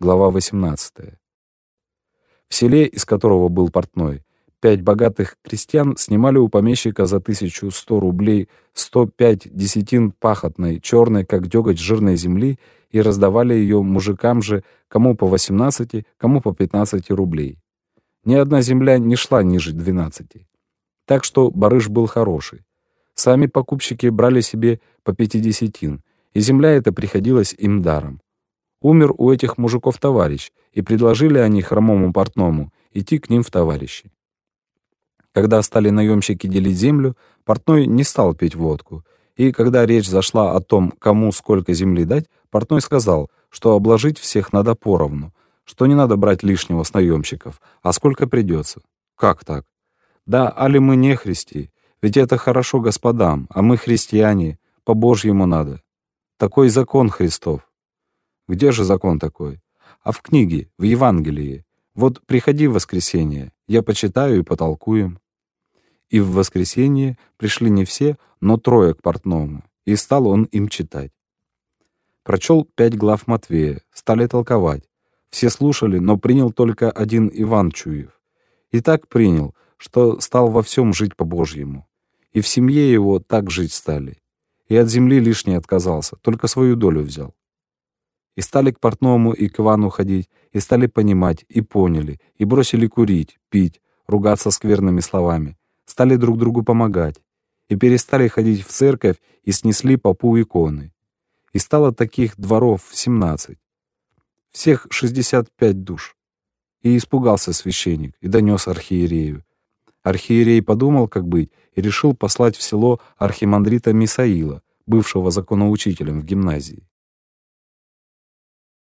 глава 18. В селе, из которого был портной, пять богатых крестьян снимали у помещика за 1100 рублей 105 десятин пахотной, черной, как деготь жирной земли, и раздавали ее мужикам же, кому по 18, кому по 15 рублей. Ни одна земля не шла ниже 12. Так что барыш был хороший. Сами покупщики брали себе по пятидесятин, и земля эта приходилась им даром. Умер у этих мужиков товарищ, и предложили они хромому портному идти к ним в товарищи. Когда стали наемщики делить землю, портной не стал пить водку, и когда речь зашла о том, кому сколько земли дать, портной сказал, что обложить всех надо поровну, что не надо брать лишнего с наемщиков, а сколько придется. Как так? Да, али мы не христи, ведь это хорошо господам, а мы христиане, по-божьему надо. Такой закон Христов. Где же закон такой? А в книге, в Евангелии. Вот приходи в воскресенье, я почитаю и потолкуем. И в воскресенье пришли не все, но трое к портному, и стал он им читать. Прочел пять глав Матвея, стали толковать. Все слушали, но принял только один Иван Чуев. И так принял, что стал во всем жить по-божьему. И в семье его так жить стали. И от земли лишней отказался, только свою долю взял. И стали к портному и к Ивану ходить, и стали понимать, и поняли, и бросили курить, пить, ругаться скверными словами, стали друг другу помогать, и перестали ходить в церковь и снесли попу иконы. И стало таких дворов семнадцать. Всех шестьдесят пять душ. И испугался священник и донес архиерею. Архиерей подумал, как быть, и решил послать в село архимандрита Мисаила, бывшего законоучителем в гимназии.